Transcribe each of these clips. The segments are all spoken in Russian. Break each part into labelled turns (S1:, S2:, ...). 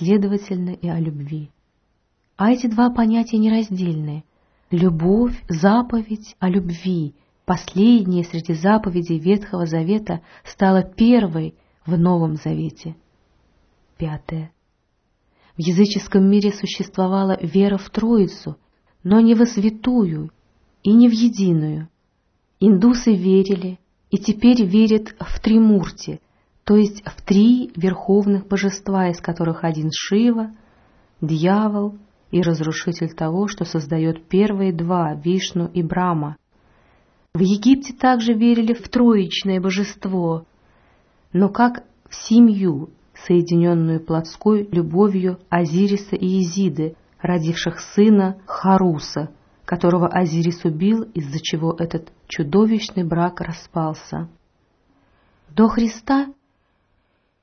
S1: следовательно и о любви. А эти два понятия нераздельны. Любовь, заповедь о любви, последняя среди заповедей Ветхого Завета, стала первой в Новом Завете. Пятое. В языческом мире существовала вера в Троицу, но не во святую и не в единую. Индусы верили и теперь верят в Тримурти, то есть в три верховных божества, из которых один Шива, дьявол и разрушитель того, что создает первые два, Вишну и Брама. В Египте также верили в троичное божество, но как в семью, соединенную плотской любовью Азириса и Изиды, родивших сына Харуса, которого Азирис убил, из-за чего этот чудовищный брак распался. До Христа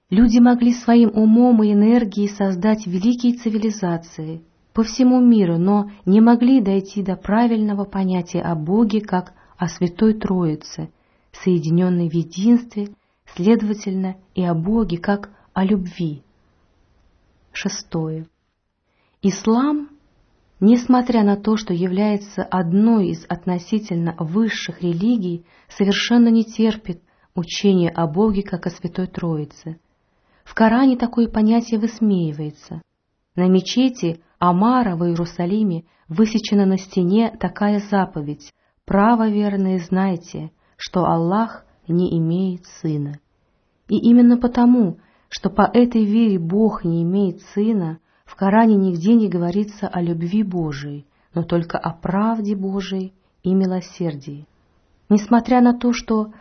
S1: люди могли своим умом и энергией создать великие цивилизации по всему миру, но не могли дойти до правильного понятия о Боге как о Святой Троице, соединенной в единстве, следовательно, и о Боге как о любви. Шестое. Ислам, несмотря на то, что является одной из относительно высших религий, совершенно не терпит учения о Боге как о Святой Троице. В Коране такое понятие высмеивается. На мечети Амара в Иерусалиме высечена на стене такая заповедь «Право верные знайте, что Аллах не имеет сына». И именно потому, что по этой вере Бог не имеет сына, в Коране нигде не говорится о любви Божией, но только о правде Божией и милосердии. Несмотря на то, что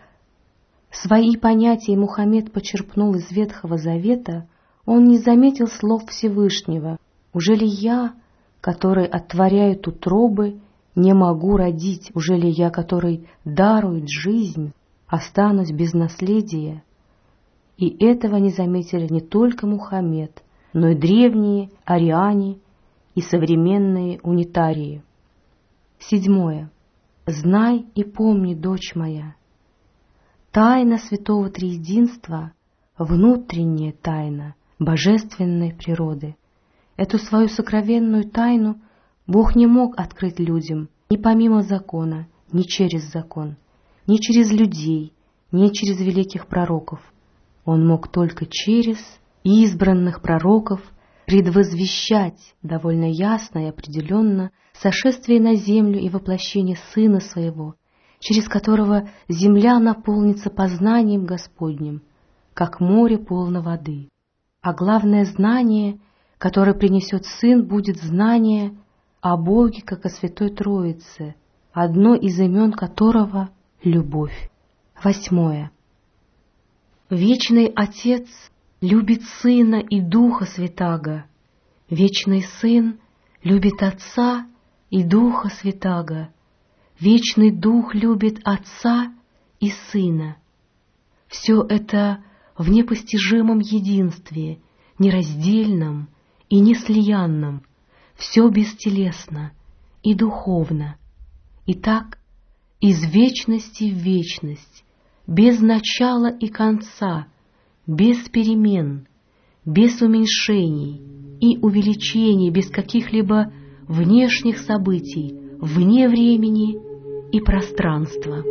S1: свои понятия Мухаммед почерпнул из Ветхого Завета, он не заметил слов Всевышнего. «Уже ли я, который оттворяет утробы, не могу родить? Уже ли я, который дарует жизнь, останусь без наследия?» И этого не заметили не только Мухаммед, но и древние ариане и современные унитарии. Седьмое. Знай и помни, дочь моя, тайна святого триединства — внутренняя тайна божественной природы. Эту свою сокровенную тайну Бог не мог открыть людям ни помимо закона, ни через закон, ни через людей, ни через великих пророков. Он мог только через избранных пророков предвозвещать довольно ясно и определенно сошествие на землю и воплощение Сына Своего, через которого земля наполнится познанием Господним, как море полно воды. А главное знание, которое принесет Сын, будет знание о Боге, как о Святой Троице, одно из имен которого — любовь. Восьмое. Вечный Отец любит Сына и Духа Святаго. Вечный Сын любит Отца и Духа Святаго. Вечный Дух любит Отца и Сына. Все это в непостижимом единстве, нераздельном и неслиянном, все бестелесно и духовно. И так из вечности в вечность, без начала и конца, без перемен, без уменьшений и увеличений, без каких-либо внешних событий, вне времени и пространство.